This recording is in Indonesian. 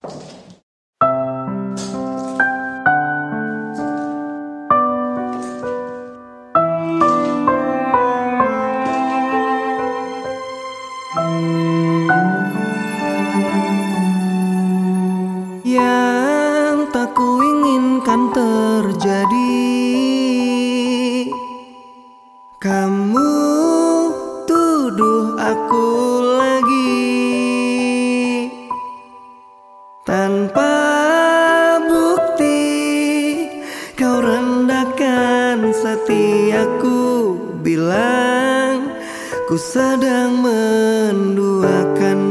Yang tak kuinginkan terjadi. Kamu tuduh aku hati aku bilang Ku sedang menduakanmu